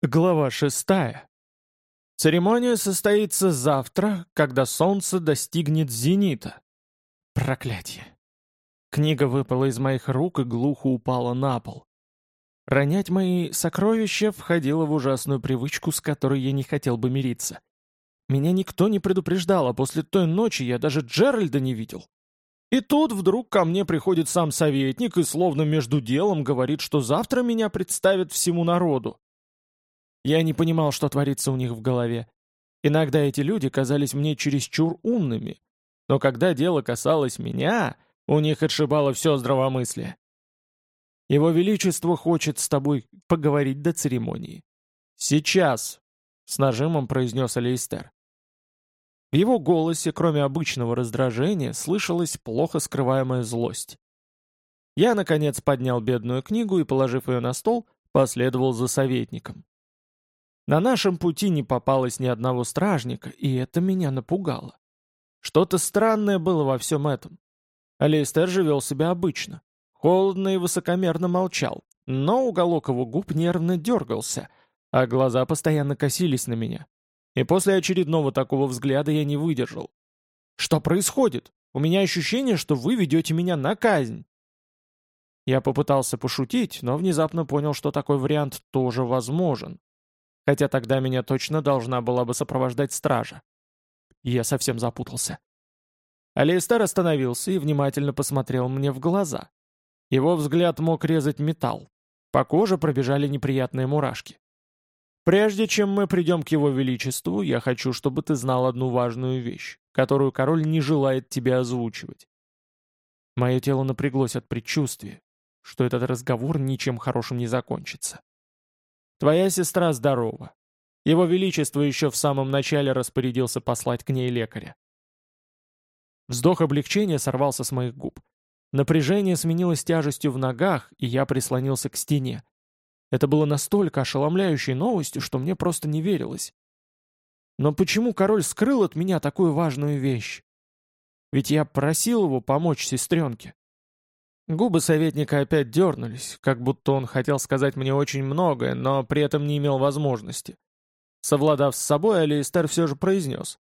Глава шестая. Церемония состоится завтра, когда солнце достигнет зенита. Проклятие. Книга выпала из моих рук и глухо упала на пол. Ронять мои сокровища входило в ужасную привычку, с которой я не хотел бы мириться. Меня никто не предупреждал, а после той ночи я даже Джеральда не видел. И тут вдруг ко мне приходит сам советник и словно между делом говорит, что завтра меня представят всему народу. Я не понимал, что творится у них в голове. Иногда эти люди казались мне чересчур умными, но когда дело касалось меня, у них отшибало все здравомыслие. Его Величество хочет с тобой поговорить до церемонии. Сейчас, — с нажимом произнес Алейстер. В его голосе, кроме обычного раздражения, слышалась плохо скрываемая злость. Я, наконец, поднял бедную книгу и, положив ее на стол, последовал за советником. На нашем пути не попалось ни одного стражника, и это меня напугало. Что-то странное было во всем этом. Алейстер же вел себя обычно. Холодно и высокомерно молчал, но уголок его губ нервно дергался, а глаза постоянно косились на меня. И после очередного такого взгляда я не выдержал. «Что происходит? У меня ощущение, что вы ведете меня на казнь!» Я попытался пошутить, но внезапно понял, что такой вариант тоже возможен хотя тогда меня точно должна была бы сопровождать стража. Я совсем запутался. Алейстер остановился и внимательно посмотрел мне в глаза. Его взгляд мог резать металл. По коже пробежали неприятные мурашки. «Прежде чем мы придем к его величеству, я хочу, чтобы ты знал одну важную вещь, которую король не желает тебе озвучивать». Мое тело напряглось от предчувствия, что этот разговор ничем хорошим не закончится. Твоя сестра здорова. Его Величество еще в самом начале распорядился послать к ней лекаря. Вздох облегчения сорвался с моих губ. Напряжение сменилось тяжестью в ногах, и я прислонился к стене. Это было настолько ошеломляющей новостью, что мне просто не верилось. Но почему король скрыл от меня такую важную вещь? Ведь я просил его помочь сестренке. Губы советника опять дернулись, как будто он хотел сказать мне очень многое, но при этом не имел возможности. Совладав с собой, Алистер все же произнес.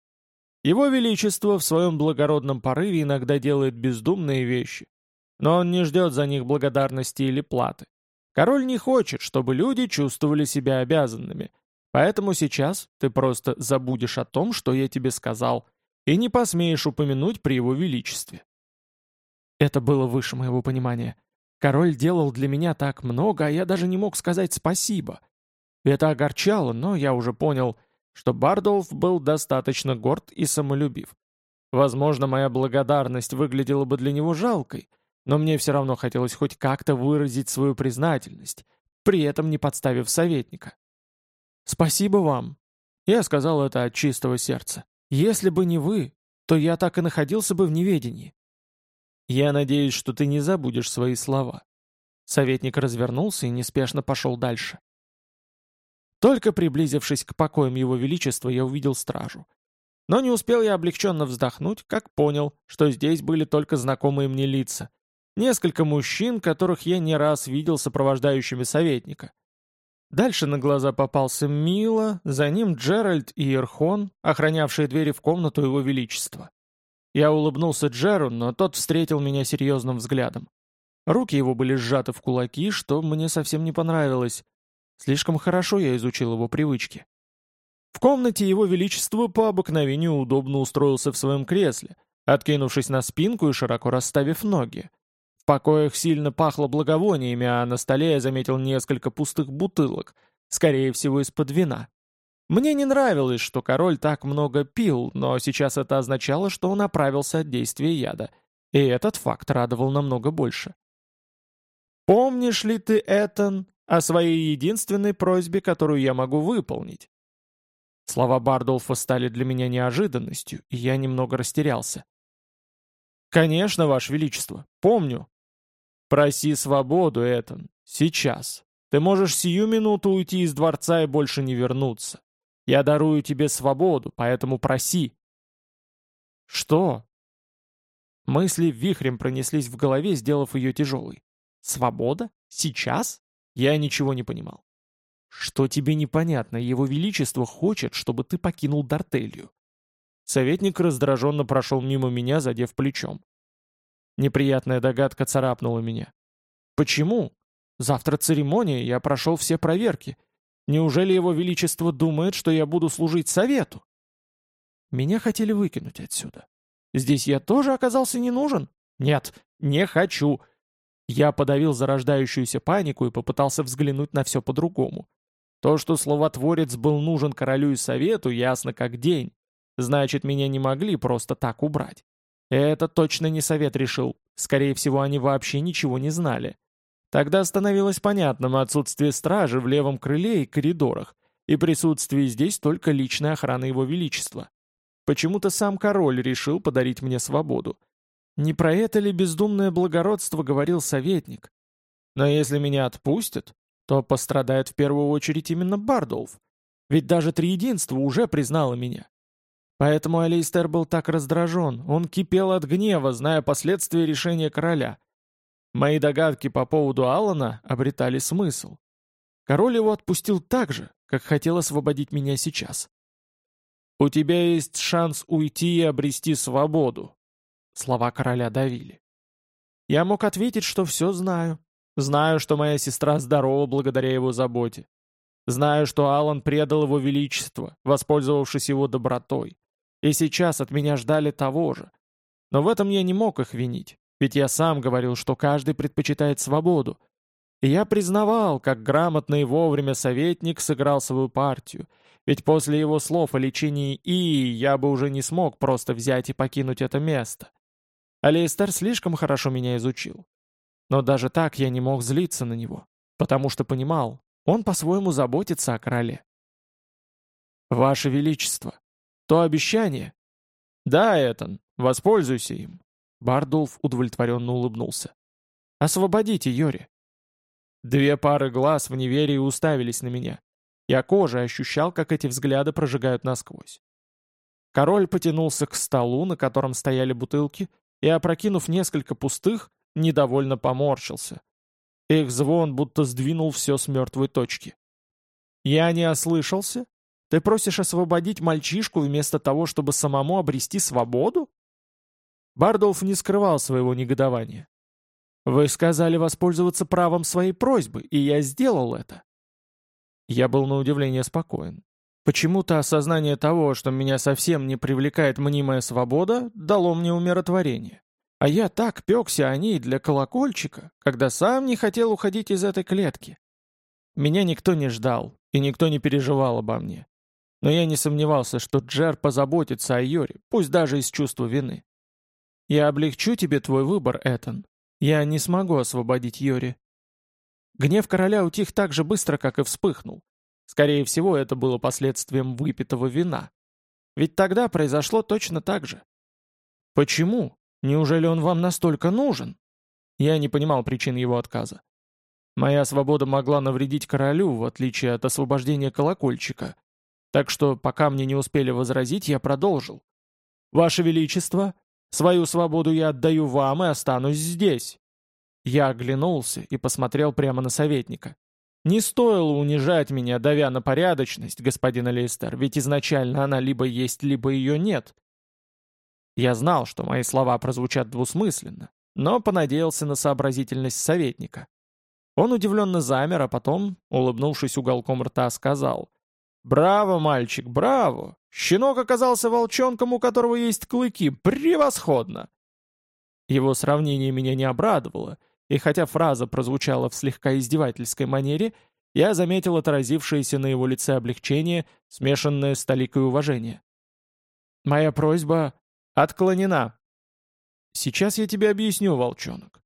Его Величество в своем благородном порыве иногда делает бездумные вещи, но он не ждет за них благодарности или платы. Король не хочет, чтобы люди чувствовали себя обязанными, поэтому сейчас ты просто забудешь о том, что я тебе сказал, и не посмеешь упомянуть при его величестве. Это было выше моего понимания. Король делал для меня так много, а я даже не мог сказать спасибо. Это огорчало, но я уже понял, что Бардолф был достаточно горд и самолюбив. Возможно, моя благодарность выглядела бы для него жалкой, но мне все равно хотелось хоть как-то выразить свою признательность, при этом не подставив советника. «Спасибо вам», — я сказал это от чистого сердца. «Если бы не вы, то я так и находился бы в неведении. «Я надеюсь, что ты не забудешь свои слова». Советник развернулся и неспешно пошел дальше. Только приблизившись к покоям его величества, я увидел стражу. Но не успел я облегченно вздохнуть, как понял, что здесь были только знакомые мне лица. Несколько мужчин, которых я не раз видел сопровождающими советника. Дальше на глаза попался Мила, за ним Джеральд и Ирхон, охранявшие двери в комнату его величества. Я улыбнулся Джеру, но тот встретил меня серьезным взглядом. Руки его были сжаты в кулаки, что мне совсем не понравилось. Слишком хорошо я изучил его привычки. В комнате его величество по обыкновению удобно устроился в своем кресле, откинувшись на спинку и широко расставив ноги. В покоях сильно пахло благовониями, а на столе я заметил несколько пустых бутылок, скорее всего из-под вина. Мне не нравилось, что король так много пил, но сейчас это означало, что он оправился от действия яда. И этот факт радовал намного больше. «Помнишь ли ты, Этан, о своей единственной просьбе, которую я могу выполнить?» Слова Бардолфа стали для меня неожиданностью, и я немного растерялся. «Конечно, Ваше Величество, помню». «Проси свободу, Этан, сейчас. Ты можешь сию минуту уйти из дворца и больше не вернуться. Я дарую тебе свободу, поэтому проси». «Что?» Мысли вихрем пронеслись в голове, сделав ее тяжелой. «Свобода? Сейчас?» Я ничего не понимал. Что тебе непонятно, его величество хочет, чтобы ты покинул Дартелью. Советник раздраженно прошел мимо меня, задев плечом. Неприятная догадка царапнула меня. Почему? Завтра церемония, я прошел все проверки. Неужели его величество думает, что я буду служить совету? Меня хотели выкинуть отсюда. Здесь я тоже оказался не нужен? Нет, не хочу. Я подавил зарождающуюся панику и попытался взглянуть на все по-другому. То, что словотворец был нужен королю и совету, ясно как день. Значит, меня не могли просто так убрать. Это точно не совет решил. Скорее всего, они вообще ничего не знали. Тогда становилось понятным отсутствие стражи в левом крыле и коридорах, и присутствие здесь только личной охраны его величества. Почему-то сам король решил подарить мне свободу. Не про это ли бездумное благородство говорил советник? Но если меня отпустят, то пострадает в первую очередь именно Бардолф. Ведь даже Триединство уже признало меня. Поэтому Алейстер был так раздражен, он кипел от гнева, зная последствия решения короля. Мои догадки по поводу Алана обретали смысл. Король его отпустил так же, как хотел освободить меня сейчас. «У тебя есть шанс уйти и обрести свободу», — слова короля давили. Я мог ответить, что все знаю. Знаю, что моя сестра здорова благодаря его заботе. Знаю, что Алан предал его величество, воспользовавшись его добротой. И сейчас от меня ждали того же. Но в этом я не мог их винить, ведь я сам говорил, что каждый предпочитает свободу. И я признавал, как грамотно и вовремя советник сыграл свою партию, ведь после его слов о лечении Ии я бы уже не смог просто взять и покинуть это место. Алейстер слишком хорошо меня изучил. Но даже так я не мог злиться на него, потому что понимал, он по-своему заботится о короле. «Ваше Величество, то обещание...» «Да, Этан, воспользуйся им», — Бардулф удовлетворенно улыбнулся. «Освободите Йори». Две пары глаз в неверии уставились на меня. Я кожей ощущал, как эти взгляды прожигают насквозь. Король потянулся к столу, на котором стояли бутылки, и, опрокинув несколько пустых, недовольно поморщился. Их звон будто сдвинул все с мертвой точки. «Я не ослышался? Ты просишь освободить мальчишку вместо того, чтобы самому обрести свободу?» Бардолф не скрывал своего негодования. «Вы сказали воспользоваться правом своей просьбы, и я сделал это. Я был на удивление спокоен. Почему-то осознание того, что меня совсем не привлекает мнимая свобода, дало мне умиротворение. А я так пекся о ней для колокольчика, когда сам не хотел уходить из этой клетки. Меня никто не ждал, и никто не переживал обо мне. Но я не сомневался, что Джер позаботится о Йоре, пусть даже из чувства вины. Я облегчу тебе твой выбор, Этан. Я не смогу освободить Йори. Гнев короля утих так же быстро, как и вспыхнул. Скорее всего, это было последствием выпитого вина. Ведь тогда произошло точно так же. Почему? Неужели он вам настолько нужен? Я не понимал причин его отказа. Моя свобода могла навредить королю, в отличие от освобождения колокольчика. Так что, пока мне не успели возразить, я продолжил. «Ваше Величество, свою свободу я отдаю вам и останусь здесь. Я оглянулся и посмотрел прямо на советника. Не стоило унижать меня, давя на порядочность, господин Лейстер, ведь изначально она либо есть, либо ее нет. Я знал, что мои слова прозвучат двусмысленно, но понадеялся на сообразительность советника. Он удивленно замер, а потом, улыбнувшись уголком рта, сказал «Браво, мальчик, браво! Щенок оказался волчонком, у которого есть клыки. Превосходно!» Его сравнение меня не обрадовало, и хотя фраза прозвучала в слегка издевательской манере, я заметил отразившееся на его лице облегчение, смешанное с толикой уважения. «Моя просьба отклонена». «Сейчас я тебе объясню, волчонок.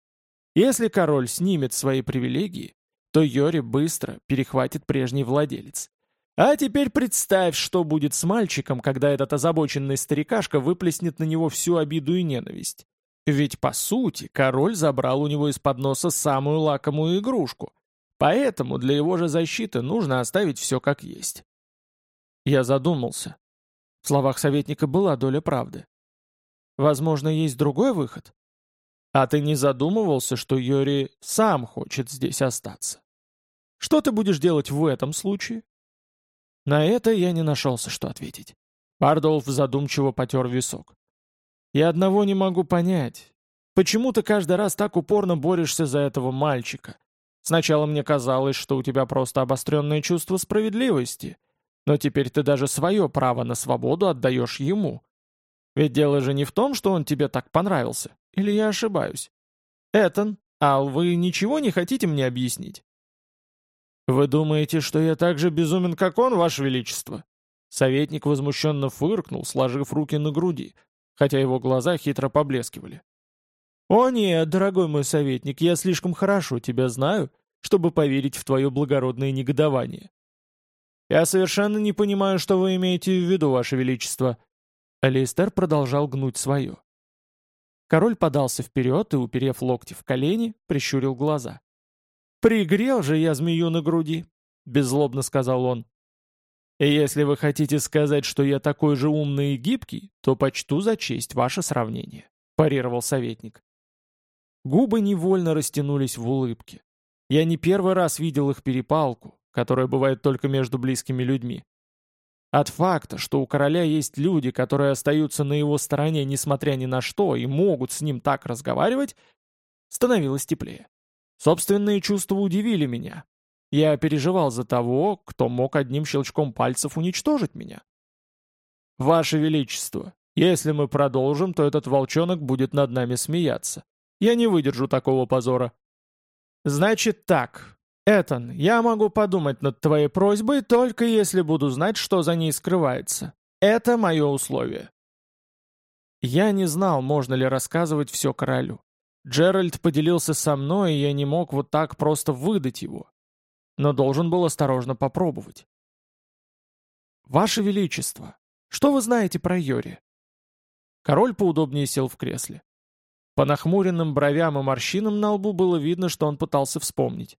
Если король снимет свои привилегии, то Йори быстро перехватит прежний владелец. А теперь представь, что будет с мальчиком, когда этот озабоченный старикашка выплеснет на него всю обиду и ненависть. Ведь, по сути, король забрал у него из-под носа самую лакомую игрушку. Поэтому для его же защиты нужно оставить все как есть. Я задумался. В словах советника была доля правды. Возможно, есть другой выход? А ты не задумывался, что Йори сам хочет здесь остаться? Что ты будешь делать в этом случае?» На это я не нашелся, что ответить. Бардолф задумчиво потер висок. «Я одного не могу понять. Почему ты каждый раз так упорно борешься за этого мальчика? Сначала мне казалось, что у тебя просто обостренное чувство справедливости, но теперь ты даже свое право на свободу отдаешь ему. Ведь дело же не в том, что он тебе так понравился. Или я ошибаюсь? Этан, Ал, вы ничего не хотите мне объяснить? «Вы думаете, что я так же безумен, как он, Ваше Величество?» Советник возмущенно фыркнул, сложив руки на груди, хотя его глаза хитро поблескивали. «О нет, дорогой мой советник, я слишком хорошо тебя знаю, чтобы поверить в твое благородное негодование. Я совершенно не понимаю, что вы имеете в виду, Ваше Величество». Алистер продолжал гнуть свое. Король подался вперед и, уперев локти в колени, прищурил глаза. «Пригрел же я змею на груди», — беззлобно сказал он. «И если вы хотите сказать, что я такой же умный и гибкий, то почту за честь ваше сравнение», — парировал советник. Губы невольно растянулись в улыбке. Я не первый раз видел их перепалку, которая бывает только между близкими людьми. От факта, что у короля есть люди, которые остаются на его стороне несмотря ни на что и могут с ним так разговаривать, становилось теплее. Собственные чувства удивили меня. Я переживал за того, кто мог одним щелчком пальцев уничтожить меня. «Ваше Величество, если мы продолжим, то этот волчонок будет над нами смеяться. Я не выдержу такого позора». «Значит так, Этан, я могу подумать над твоей просьбой, только если буду знать, что за ней скрывается. Это мое условие». Я не знал, можно ли рассказывать все королю. Джеральд поделился со мной, и я не мог вот так просто выдать его. Но должен был осторожно попробовать. «Ваше Величество, что вы знаете про Йори?» Король поудобнее сел в кресле. По нахмуренным бровям и морщинам на лбу было видно, что он пытался вспомнить.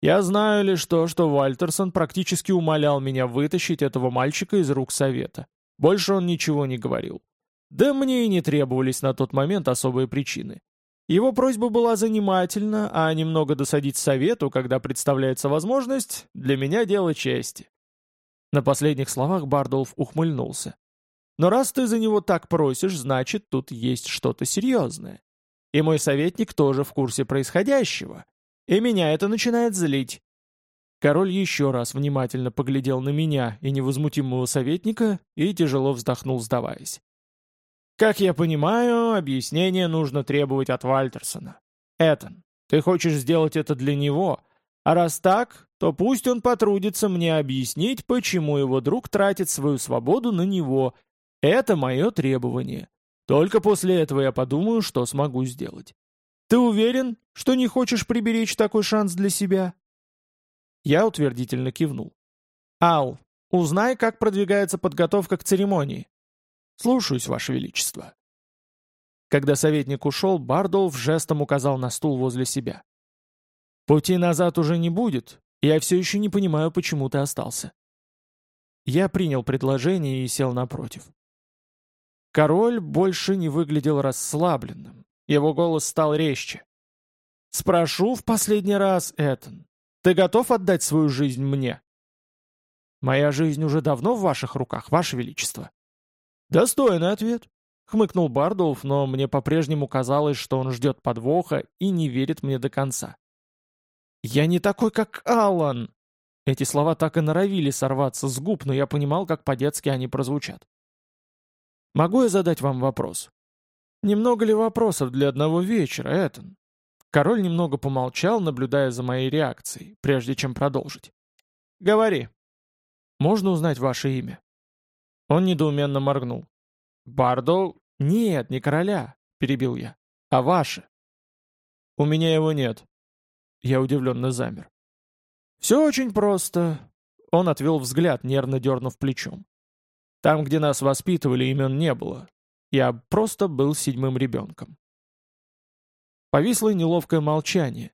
«Я знаю лишь то, что Вальтерсон практически умолял меня вытащить этого мальчика из рук совета. Больше он ничего не говорил. Да мне и не требовались на тот момент особые причины. Его просьба была занимательна, а немного досадить совету, когда представляется возможность, для меня дело чести. На последних словах Бардолф ухмыльнулся. Но раз ты за него так просишь, значит, тут есть что-то серьезное. И мой советник тоже в курсе происходящего. И меня это начинает злить. Король еще раз внимательно поглядел на меня и невозмутимого советника и тяжело вздохнул, сдаваясь. Как я понимаю, объяснение нужно требовать от Вальтерсона. Этан, ты хочешь сделать это для него, а раз так, то пусть он потрудится мне объяснить, почему его друг тратит свою свободу на него. Это мое требование. Только после этого я подумаю, что смогу сделать. Ты уверен, что не хочешь приберечь такой шанс для себя?» Я утвердительно кивнул. «Ал, узнай, как продвигается подготовка к церемонии. «Слушаюсь, Ваше Величество». Когда советник ушел, Бардолф жестом указал на стул возле себя. «Пути назад уже не будет, я все еще не понимаю, почему ты остался». Я принял предложение и сел напротив. Король больше не выглядел расслабленным, его голос стал резче. «Спрошу в последний раз, Этан, ты готов отдать свою жизнь мне?» «Моя жизнь уже давно в ваших руках, ваше величество». «Достойный ответ», — хмыкнул Бардулф, но мне по-прежнему казалось, что он ждет подвоха и не верит мне до конца. «Я не такой, как Аллан!» Эти слова так и норовили сорваться с губ, но я понимал, как по-детски они прозвучат. «Могу я задать вам вопрос?» «Немного ли вопросов для одного вечера, Этан?» Король немного помолчал, наблюдая за моей реакцией, прежде чем продолжить. «Говори. Можно узнать ваше имя?» Он недоуменно моргнул. «Бардо? Нет, не короля», — перебил я. «А ваше?» «У меня его нет». Я удивленно замер. «Все очень просто». Он отвел взгляд, нервно дернув плечом. «Там, где нас воспитывали, имен не было. Я просто был седьмым ребенком». Повисло неловкое молчание.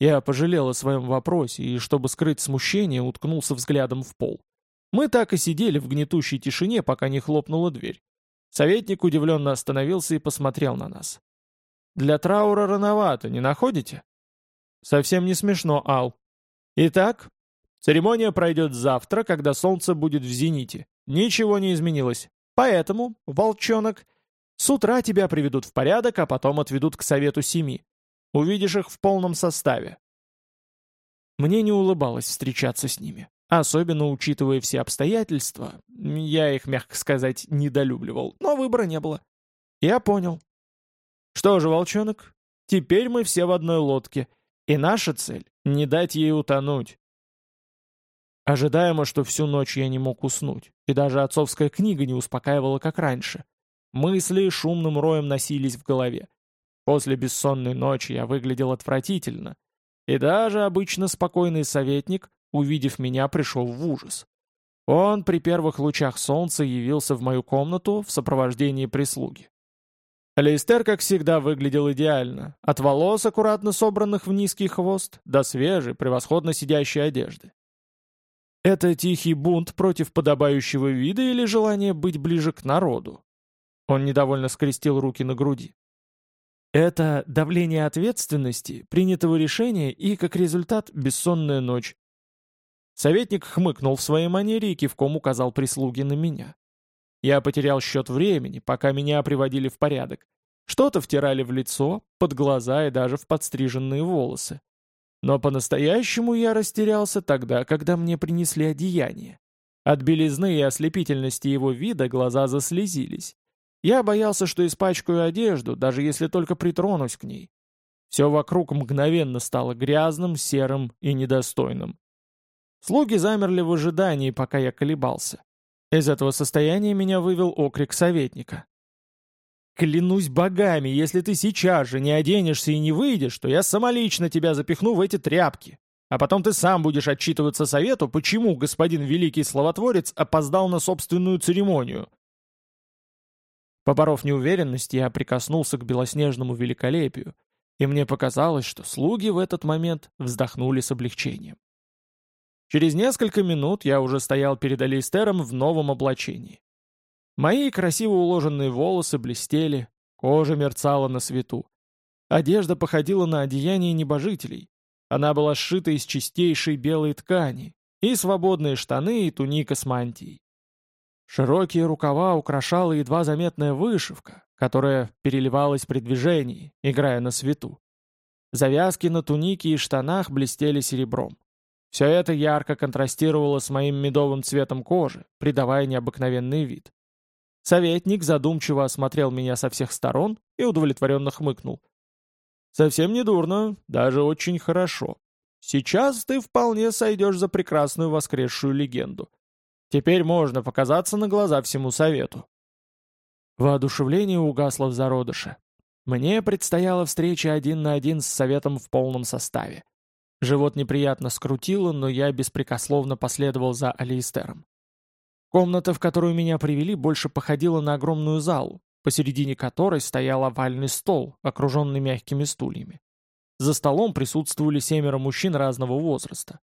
Я пожалел о своем вопросе и, чтобы скрыть смущение, уткнулся взглядом в пол. Мы так и сидели в гнетущей тишине, пока не хлопнула дверь. Советник удивленно остановился и посмотрел на нас. «Для траура рановато, не находите?» «Совсем не смешно, Ал». Итак, церемония пройдет завтра, когда солнце будет в зените. Ничего не изменилось. Поэтому, волчонок, с утра тебя приведут в порядок, а потом отведут к совету семи. Увидишь их в полном составе. Мне не улыбалось встречаться с ними. Особенно учитывая все обстоятельства, я их, мягко сказать, недолюбливал, но выбора не было. Я понял. Что же, волчонок, теперь мы все в одной лодке, и наша цель — не дать ей утонуть. Ожидаемо, что всю ночь я не мог уснуть, и даже отцовская книга не успокаивала, как раньше. Мысли шумным роем носились в голове. После бессонной ночи я выглядел отвратительно, и даже обычно спокойный советник, увидев меня, пришел в ужас. Он при первых лучах солнца явился в мою комнату в сопровождении прислуги. Лейстер, как всегда, выглядел идеально, от волос, аккуратно собранных в низкий хвост, до свежей, превосходно сидящей одежды. Это тихий бунт против подобающего вида или желание быть ближе к народу? Он недовольно скрестил руки на груди. Это давление ответственности, принятого решения и, как результат, бессонная ночь. Советник хмыкнул в своей манере и кивком указал прислуге на меня. Я потерял счет времени, пока меня приводили в порядок. Что-то втирали в лицо, под глаза и даже в подстриженные волосы. Но по-настоящему я растерялся тогда, когда мне принесли одеяние. От белизны и ослепительности его вида глаза заслезились. Я боялся, что испачкаю одежду, даже если только притронусь к ней. Все вокруг мгновенно стало грязным, серым и недостойным. Слуги замерли в ожидании, пока я колебался. Из этого состояния меня вывел окрик советника. «Клянусь богами, если ты сейчас же не оденешься и не выйдешь, то я самолично тебя запихну в эти тряпки. А потом ты сам будешь отчитываться совету, почему господин великий словотворец опоздал на собственную церемонию. Поборов неуверенность, я прикоснулся к белоснежному великолепию, и мне показалось, что слуги в этот момент вздохнули с облегчением. Через несколько минут я уже стоял перед Алистером в новом облачении. Мои красиво уложенные волосы блестели, кожа мерцала на свету. Одежда походила на одеяние небожителей. Она была сшита из чистейшей белой ткани, и свободные штаны, и туника с мантией. Широкие рукава украшала едва заметная вышивка, которая переливалась при движении, играя на свету. Завязки на тунике и штанах блестели серебром. Все это ярко контрастировало с моим медовым цветом кожи, придавая необыкновенный вид. Советник задумчиво осмотрел меня со всех сторон и удовлетворенно хмыкнул. «Совсем не дурно, даже очень хорошо. Сейчас ты вполне сойдешь за прекрасную воскресшую легенду. Теперь можно показаться на глаза всему совету. Воодушевление угасло в зародыше. Мне предстояла встреча один на один с советом в полном составе. Живот неприятно скрутило, но я беспрекословно последовал за Алистером. Комната, в которую меня привели, больше походила на огромную залу, посередине которой стоял овальный стол, окруженный мягкими стульями. За столом присутствовали семеро мужчин разного возраста.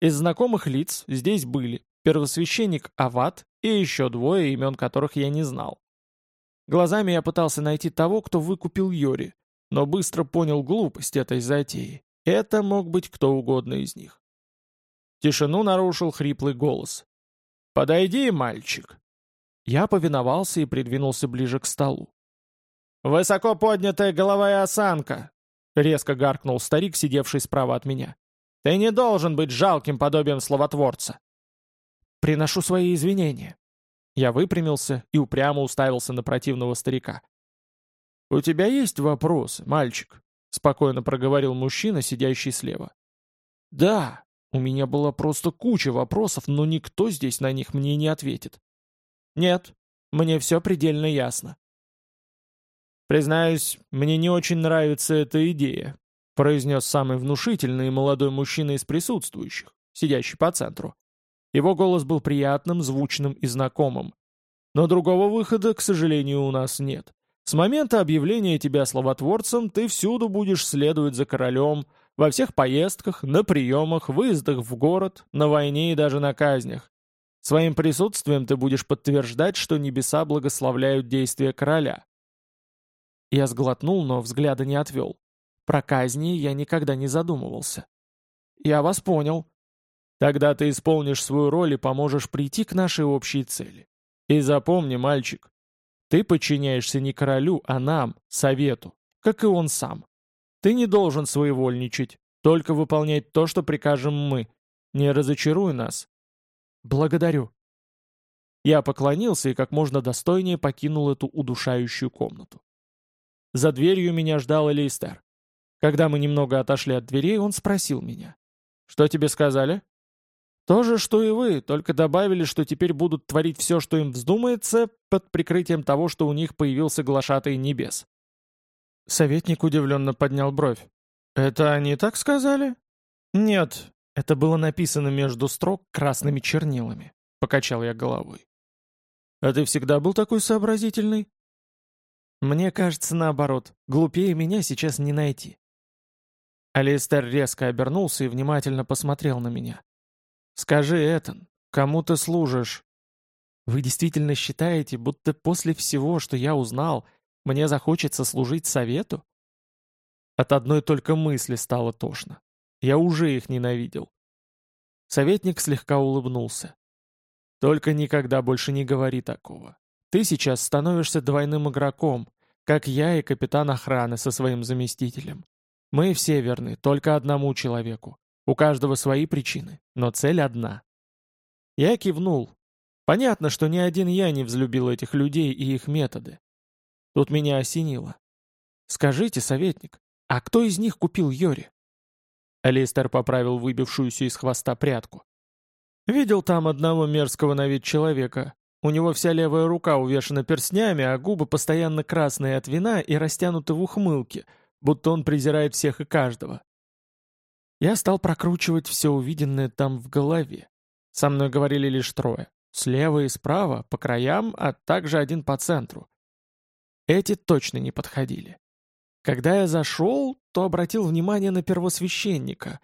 Из знакомых лиц здесь были первосвященник Ават и еще двое, имен которых я не знал. Глазами я пытался найти того, кто выкупил Йори, но быстро понял глупость этой затеи. Это мог быть кто угодно из них. Тишину нарушил хриплый голос. «Подойди, мальчик!» Я повиновался и придвинулся ближе к столу. «Высоко поднятая голова и осанка!» — резко гаркнул старик, сидевший справа от меня. «Ты не должен быть жалким подобием словотворца!» «Приношу свои извинения». Я выпрямился и упрямо уставился на противного старика. «У тебя есть вопросы, мальчик?» — спокойно проговорил мужчина, сидящий слева. «Да, у меня была просто куча вопросов, но никто здесь на них мне не ответит». «Нет, мне все предельно ясно». «Признаюсь, мне не очень нравится эта идея», — произнес самый внушительный молодой мужчина из присутствующих, сидящий по центру. Его голос был приятным, звучным и знакомым. Но другого выхода, к сожалению, у нас нет. С момента объявления тебя словотворцем ты всюду будешь следовать за королем, во всех поездках, на приемах, выездах в город, на войне и даже на казнях. Своим присутствием ты будешь подтверждать, что небеса благословляют действия короля. Я сглотнул, но взгляда не отвел. Про казни я никогда не задумывался. я вас понял. Тогда ты исполнишь свою роль и поможешь прийти к нашей общей цели. И запомни, мальчик, ты подчиняешься не королю, а нам, совету, как и он сам. Ты не должен своевольничать, только выполнять то, что прикажем мы. Не разочаруй нас. Благодарю. Я поклонился и как можно достойнее покинул эту удушающую комнату. За дверью меня ждал Элистер. Когда мы немного отошли от дверей, он спросил меня. «Что тебе сказали?» «То же, что и вы, только добавили, что теперь будут творить все, что им вздумается, под прикрытием того, что у них появился глашатый небес». Советник удивленно поднял бровь. «Это они так сказали?» «Нет, это было написано между строк красными чернилами», — покачал я головой. «А ты всегда был такой сообразительный?» «Мне кажется, наоборот. Глупее меня сейчас не найти». Алистер резко обернулся и внимательно посмотрел на меня. «Скажи, Этан, кому ты служишь?» «Вы действительно считаете, будто после всего, что я узнал, мне захочется служить совету? От одной только мысли стало тошно. Я уже их ненавидел. Советник слегка улыбнулся. Только никогда больше не говори такого. Ты сейчас становишься двойным игроком, как я и капитан охраны со своим заместителем. Мы все верны только одному человеку. У каждого свои причины, но цель одна. Я кивнул. Понятно, что ни один я не взлюбил этих людей и их методы. Тут меня осенило. «Скажите, советник, а кто из них купил Йори?» Алистер поправил выбившуюся из хвоста прядку. «Видел там одного мерзкого на вид человека. У него вся левая рука увешана перстнями, а губы постоянно красные от вина и растянуты в ухмылке, будто он презирает всех и каждого. Я стал прокручивать все увиденное там в голове. Со мной говорили лишь трое. Слева и справа, по краям, а также один по центру. Эти точно не подходили. Когда я зашел, то обратил внимание на первосвященника.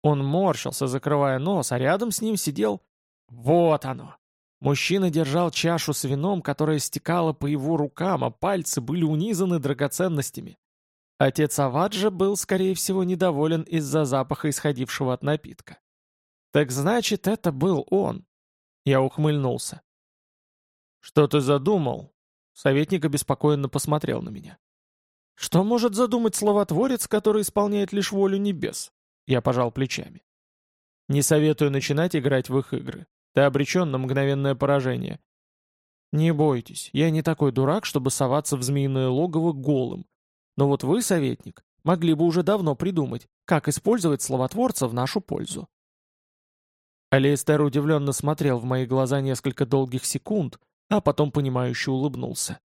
Он морщился, закрывая нос, а рядом с ним сидел... Вот оно! Мужчина держал чашу с вином, которая стекала по его рукам, а пальцы были унизаны драгоценностями. Отец Аваджа был, скорее всего, недоволен из-за запаха, исходившего от напитка. «Так значит, это был он!» Я ухмыльнулся. «Что ты задумал?» Советник обеспокоенно посмотрел на меня. «Что может задумать словотворец, который исполняет лишь волю небес?» Я пожал плечами. «Не советую начинать играть в их игры. Ты обречен на мгновенное поражение. Не бойтесь, я не такой дурак, чтобы соваться в змеиное логово голым. Но вот вы, советник, могли бы уже давно придумать, как использовать словотворца в нашу пользу». Алиэстер удивленно смотрел в мои глаза несколько долгих секунд, а потом понимающе улыбнулся.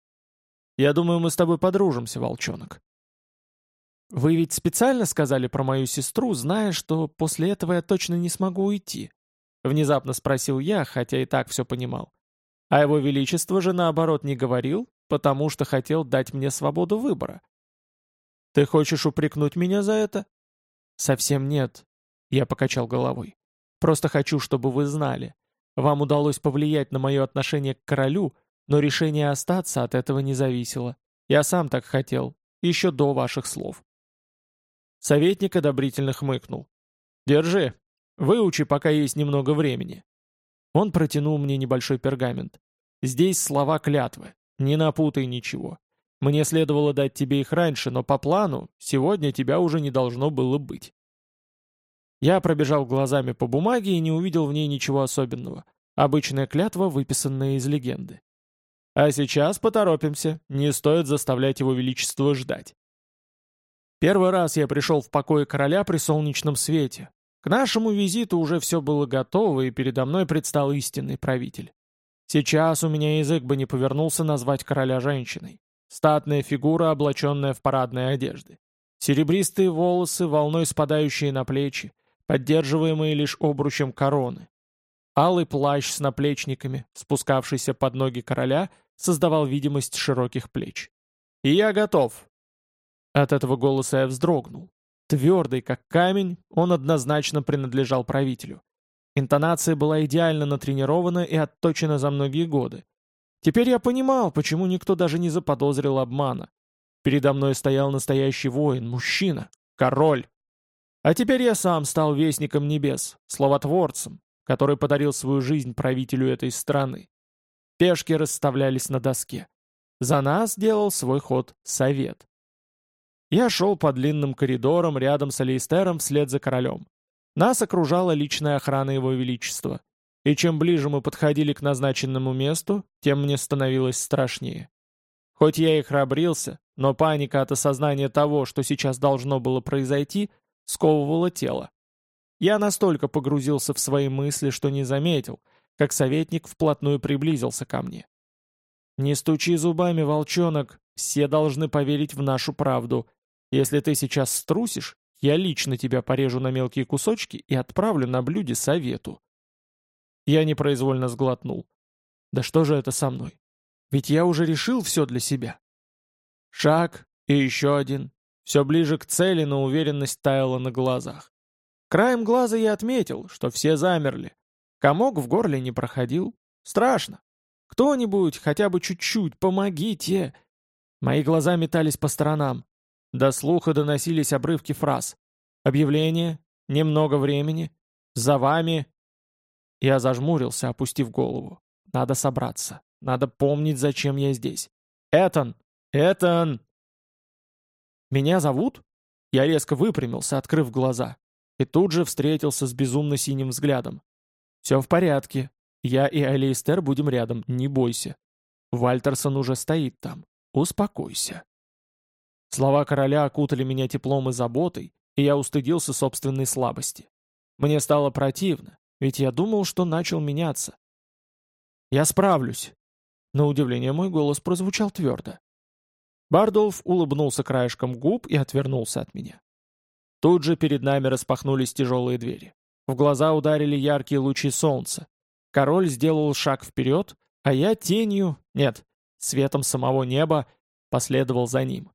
«Я думаю, мы с тобой подружимся, волчонок». «Вы ведь специально сказали про мою сестру, зная, что после этого я точно не смогу уйти?» Внезапно спросил я, хотя и так все понимал. А его величество же наоборот не говорил, потому что хотел дать мне свободу выбора. «Ты хочешь упрекнуть меня за это?» «Совсем нет», — я покачал головой. «Просто хочу, чтобы вы знали. Вам удалось повлиять на мое отношение к королю, но решение остаться от этого не зависело. Я сам так хотел, еще до ваших слов. Советник одобрительно хмыкнул. «Держи. Выучи, пока есть немного времени». Он протянул мне небольшой пергамент. «Здесь слова клятвы. Не напутай ничего. Мне следовало дать тебе их раньше, но по плану сегодня тебя уже не должно было быть». Я пробежал глазами по бумаге и не увидел в ней ничего особенного. Обычная клятва, выписанная из легенды. А сейчас поторопимся, не стоит заставлять его величество ждать. Первый раз я пришел в покое короля при солнечном свете. К нашему визиту уже все было готово, и передо мной предстал истинный правитель. Сейчас у меня язык бы не повернулся назвать короля женщиной. Статная фигура, облаченная в парадные одежды. Серебристые волосы, волной спадающие на плечи, поддерживаемые лишь обручем короны. Алый плащ с наплечниками, спускавшийся под ноги короля, создавал видимость широких плеч. «И я готов!» От этого голоса я вздрогнул. Твердый, как камень, он однозначно принадлежал правителю. Интонация была идеально натренирована и отточена за многие годы. Теперь я понимал, почему никто даже не заподозрил обмана. Передо мной стоял настоящий воин, мужчина, король. А теперь я сам стал вестником небес, словотворцем, который подарил свою жизнь правителю этой страны. Пешки расставлялись на доске. За нас делал свой ход совет. Я шел по длинным коридорам рядом с Алейстером вслед за королем. Нас окружала личная охрана его величества. И чем ближе мы подходили к назначенному месту, тем мне становилось страшнее. Хоть я и храбрился, но паника от осознания того, что сейчас должно было произойти, сковывала тело. Я настолько погрузился в свои мысли, что не заметил, как советник вплотную приблизился ко мне. «Не стучи зубами, волчонок, все должны поверить в нашу правду. Если ты сейчас струсишь, я лично тебя порежу на мелкие кусочки и отправлю на блюде совету». Я непроизвольно сглотнул. «Да что же это со мной? Ведь я уже решил все для себя». Шаг и еще один. Все ближе к цели, но уверенность таяла на глазах. Краем глаза я отметил, что все замерли, Комок в горле не проходил. Страшно. Кто-нибудь, хотя бы чуть-чуть, помогите. Мои глаза метались по сторонам. До слуха доносились обрывки фраз. Объявление, немного времени, за вами. Я зажмурился, опустив голову. Надо собраться. Надо помнить, зачем я здесь. Этан! Этан! Меня зовут? Я резко выпрямился, открыв глаза. И тут же встретился с безумно синим взглядом. «Все в порядке. Я и Алейстер будем рядом, не бойся. Вальтерсон уже стоит там. Успокойся». Слова короля окутали меня теплом и заботой, и я устыдился собственной слабости. Мне стало противно, ведь я думал, что начал меняться. «Я справлюсь». На удивление мой голос прозвучал твердо. Бардолф улыбнулся краешком губ и отвернулся от меня. Тут же перед нами распахнулись тяжелые двери. В глаза ударили яркие лучи солнца. Король сделал шаг вперед, а я тенью, нет, светом самого неба, последовал за ним.